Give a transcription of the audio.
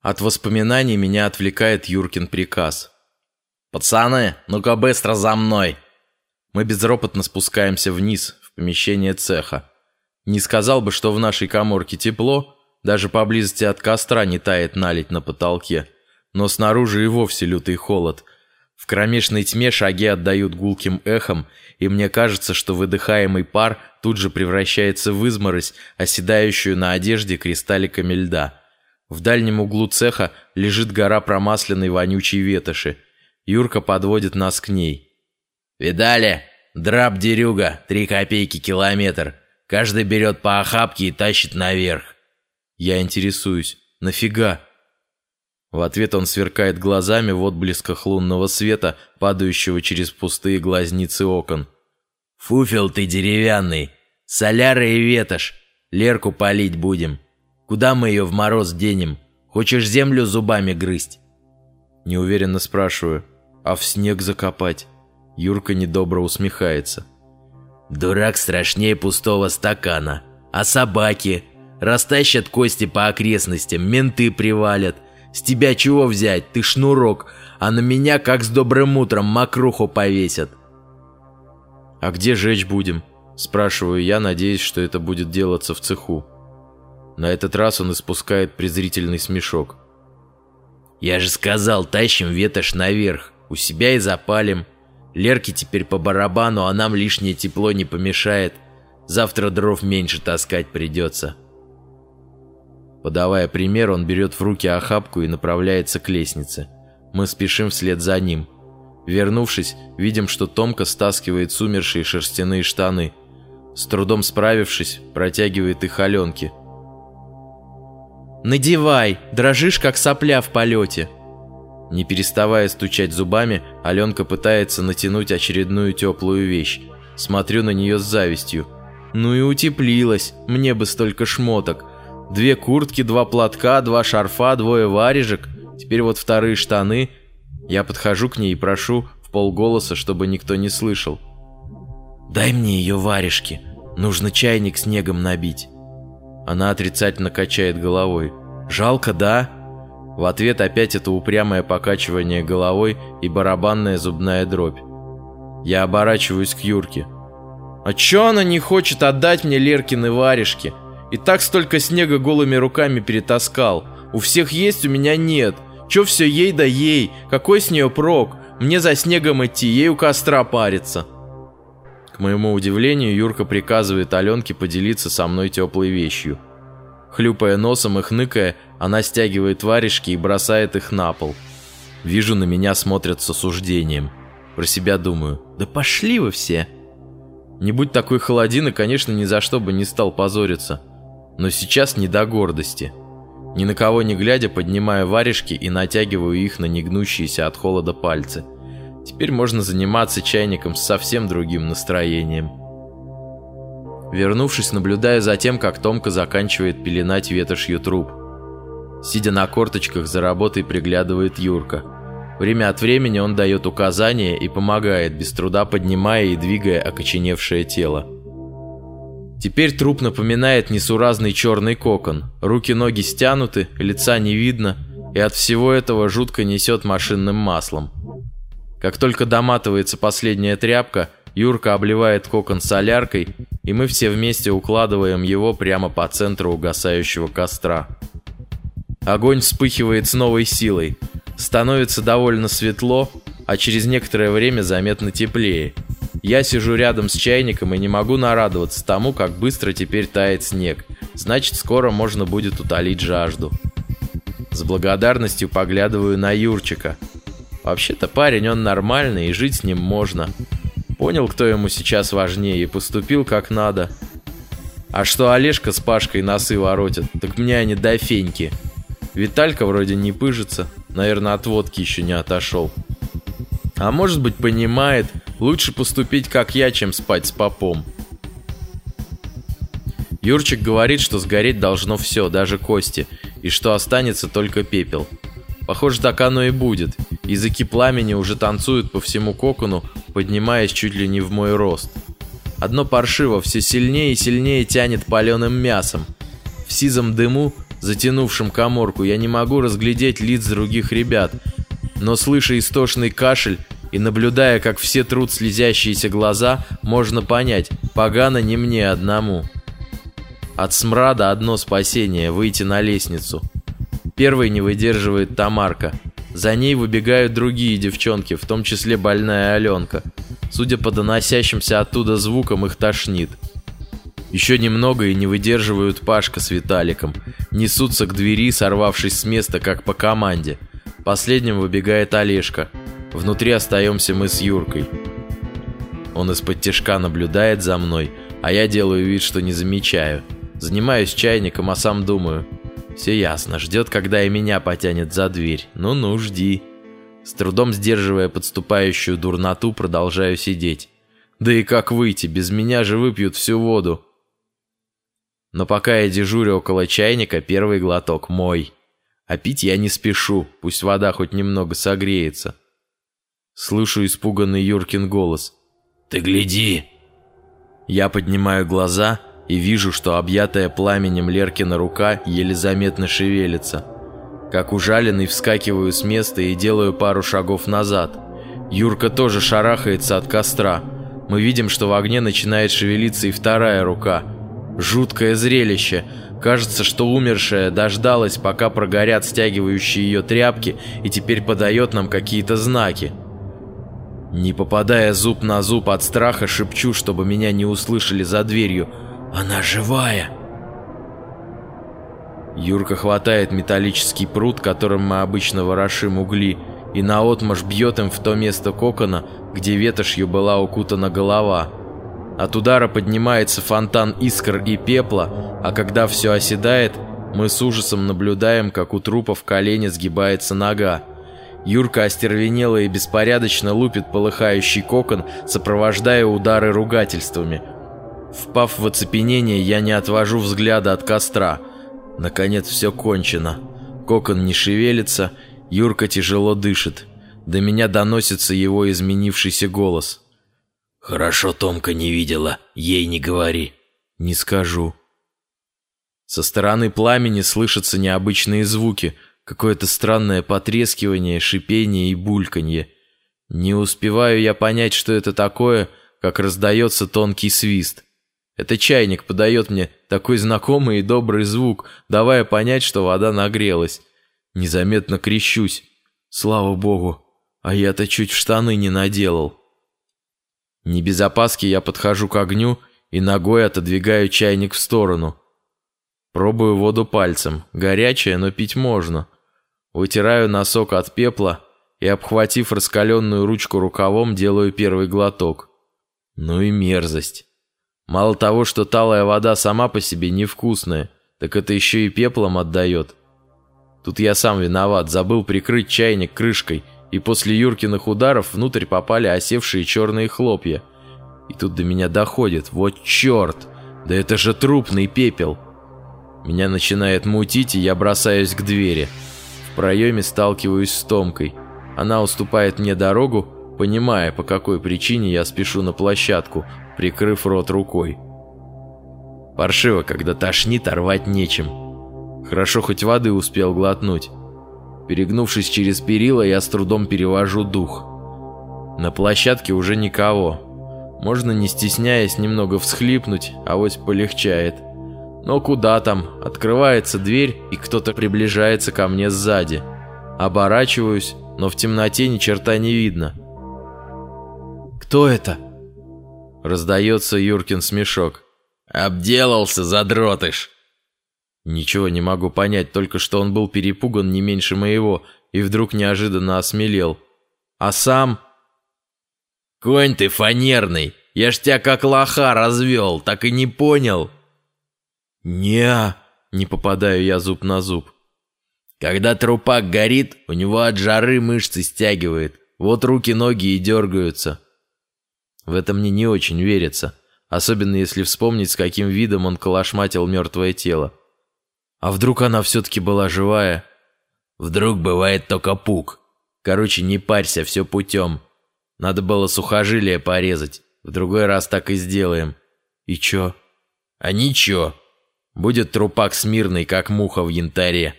От воспоминаний меня отвлекает Юркин приказ. «Пацаны, ну-ка быстро за мной!» Мы безропотно спускаемся вниз, в помещение цеха. Не сказал бы, что в нашей коморке тепло, даже поблизости от костра не тает налить на потолке, но снаружи и вовсе лютый холод. В кромешной тьме шаги отдают гулким эхом, и мне кажется, что выдыхаемый пар тут же превращается в изморозь, оседающую на одежде кристалликами льда. В дальнем углу цеха лежит гора промасленной вонючей ветоши. Юрка подводит нас к ней. «Видали? Драп-дерюга, три копейки километр. Каждый берет по охапке и тащит наверх». Я интересуюсь. «Нафига?» В ответ он сверкает глазами в отблесках лунного света, падающего через пустые глазницы окон. «Фуфел ты деревянный! Соляра и ветошь! Лерку полить будем!» Куда мы ее в мороз денем? Хочешь землю зубами грызть?» Неуверенно спрашиваю. «А в снег закопать?» Юрка недобро усмехается. «Дурак страшнее пустого стакана. А собаки? Растащат кости по окрестностям, менты привалят. С тебя чего взять? Ты шнурок, а на меня, как с добрым утром, мокруху повесят». «А где жечь будем?» Спрашиваю я, надеясь, что это будет делаться в цеху. На этот раз он испускает презрительный смешок. «Я же сказал, тащим ветошь наверх. У себя и запалим. Лерке теперь по барабану, а нам лишнее тепло не помешает. Завтра дров меньше таскать придется». Подавая пример, он берет в руки охапку и направляется к лестнице. Мы спешим вслед за ним. Вернувшись, видим, что Томка стаскивает сумершие шерстяные штаны. С трудом справившись, протягивает их Аленке – «Надевай, дрожишь, как сопля в полете». Не переставая стучать зубами, Аленка пытается натянуть очередную теплую вещь. Смотрю на нее с завистью. Ну и утеплилась, мне бы столько шмоток. Две куртки, два платка, два шарфа, двое варежек. Теперь вот вторые штаны. Я подхожу к ней и прошу в полголоса, чтобы никто не слышал. «Дай мне ее варежки, нужно чайник снегом набить». Она отрицательно качает головой. «Жалко, да?» В ответ опять это упрямое покачивание головой и барабанная зубная дробь. Я оборачиваюсь к Юрке. «А чё она не хочет отдать мне Леркины варежки? И так столько снега голыми руками перетаскал. У всех есть, у меня нет. Чё все ей да ей? Какой с нее прок? Мне за снегом идти, ей у костра париться». К моему удивлению, Юрка приказывает Аленке поделиться со мной теплой вещью. Хлюпая носом и хныкая, она стягивает варежки и бросает их на пол. Вижу, на меня смотрят с осуждением. Про себя думаю, да пошли вы все. Не будь такой холодины, конечно, ни за что бы не стал позориться. Но сейчас не до гордости. Ни на кого не глядя, поднимаю варежки и натягиваю их на негнущиеся от холода пальцы – Теперь можно заниматься чайником с совсем другим настроением. Вернувшись, наблюдаю за тем, как Томка заканчивает пеленать ветошью труп. Сидя на корточках, за работой приглядывает Юрка. Время от времени он дает указания и помогает, без труда поднимая и двигая окоченевшее тело. Теперь труп напоминает несуразный черный кокон. Руки-ноги стянуты, лица не видно, и от всего этого жутко несет машинным маслом. Как только доматывается последняя тряпка, Юрка обливает кокон соляркой, и мы все вместе укладываем его прямо по центру угасающего костра. Огонь вспыхивает с новой силой. Становится довольно светло, а через некоторое время заметно теплее. Я сижу рядом с чайником и не могу нарадоваться тому, как быстро теперь тает снег. Значит, скоро можно будет утолить жажду. С благодарностью поглядываю на Юрчика – Вообще-то парень он нормальный и жить с ним можно. Понял, кто ему сейчас важнее и поступил как надо. А что Олежка с Пашкой носы воротят, так мне они до феньки. Виталька вроде не пыжится, наверное, от водки еще не отошел. А может быть понимает, лучше поступить как я, чем спать с попом. Юрчик говорит, что сгореть должно все, даже кости, и что останется только пепел. Похоже, так оно и будет. Языки пламени уже танцуют по всему кокону, поднимаясь чуть ли не в мой рост. Одно паршиво все сильнее и сильнее тянет паленым мясом. В сизом дыму затянувшим коморку, я не могу разглядеть лиц других ребят, но слыша истошный кашель и наблюдая, как все трут слезящиеся глаза, можно понять, погано не мне одному. От смрада одно спасение – выйти на лестницу. Первой не выдерживает Тамарка. За ней выбегают другие девчонки, в том числе больная Аленка. Судя по доносящимся оттуда звукам, их тошнит. Еще немного и не выдерживают Пашка с Виталиком. Несутся к двери, сорвавшись с места, как по команде. Последним выбегает Олежка. Внутри остаемся мы с Юркой. Он из-под тяжка наблюдает за мной, а я делаю вид, что не замечаю. Занимаюсь чайником, а сам думаю. Все ясно, ждет, когда и меня потянет за дверь. Ну-ну, жди. С трудом сдерживая подступающую дурноту, продолжаю сидеть. Да и как выйти, без меня же выпьют всю воду. Но пока я дежурю около чайника, первый глоток мой. А пить я не спешу, пусть вода хоть немного согреется. Слышу испуганный Юркин голос. «Ты гляди!» Я поднимаю глаза и вижу, что объятая пламенем Леркина рука еле заметно шевелится. Как ужаленный вскакиваю с места и делаю пару шагов назад. Юрка тоже шарахается от костра. Мы видим, что в огне начинает шевелиться и вторая рука – Жуткое зрелище. Кажется, что умершая дождалась, пока прогорят стягивающие ее тряпки, и теперь подает нам какие-то знаки. Не попадая зуб на зуб от страха, шепчу, чтобы меня не услышали за дверью. «Она живая!» Юрка хватает металлический пруд, которым мы обычно ворошим угли, и наотмашь бьет им в то место кокона, где ветошью была укутана голова. От удара поднимается фонтан искр и пепла, а когда все оседает, мы с ужасом наблюдаем, как у трупа в колене сгибается нога. Юрка остервенела и беспорядочно лупит полыхающий кокон, сопровождая удары ругательствами. Впав в оцепенение, я не отвожу взгляда от костра. Наконец все кончено. Кокон не шевелится, Юрка тяжело дышит. До меня доносится его изменившийся голос. «Хорошо Томка не видела, ей не говори». «Не скажу». Со стороны пламени слышатся необычные звуки, какое-то странное потрескивание, шипение и бульканье. Не успеваю я понять, что это такое, как раздается тонкий свист. Это чайник подает мне такой знакомый и добрый звук, давая понять, что вода нагрелась. Незаметно крещусь. Слава богу, а я-то чуть в штаны не наделал. Не без опаски я подхожу к огню и ногой отодвигаю чайник в сторону. Пробую воду пальцем. Горячая, но пить можно. Вытираю носок от пепла и, обхватив раскаленную ручку рукавом, делаю первый глоток. Ну и мерзость. Мало того, что талая вода сама по себе невкусная, так это еще и пеплом отдает. Тут я сам виноват, забыл прикрыть чайник крышкой – и после Юркиных ударов внутрь попали осевшие черные хлопья. И тут до меня доходит, вот черт, да это же трупный пепел. Меня начинает мутить, и я бросаюсь к двери. В проеме сталкиваюсь с Томкой. Она уступает мне дорогу, понимая, по какой причине я спешу на площадку, прикрыв рот рукой. Паршиво, когда тошнит, рвать нечем. Хорошо, хоть воды успел глотнуть. Перегнувшись через перила, я с трудом перевожу дух. На площадке уже никого. Можно, не стесняясь, немного всхлипнуть, а авось полегчает. Но куда там? Открывается дверь, и кто-то приближается ко мне сзади. Оборачиваюсь, но в темноте ни черта не видно. «Кто это?» Раздается Юркин смешок. «Обделался, задротыш!» Ничего не могу понять, только что он был перепуган не меньше моего и вдруг неожиданно осмелел. А сам... «Конь ты фанерный! Я ж тебя как лоха развел, так и не понял!» не не попадаю я зуб на зуб. Когда трупак горит, у него от жары мышцы стягивает. Вот руки-ноги и дергаются. В это мне не очень верится, особенно если вспомнить, с каким видом он колошматил мертвое тело. А вдруг она все-таки была живая? Вдруг бывает только пук. Короче, не парься, все путем. Надо было сухожилие порезать. В другой раз так и сделаем. И чё? А ничего. Будет трупак смирный, как муха в янтаре.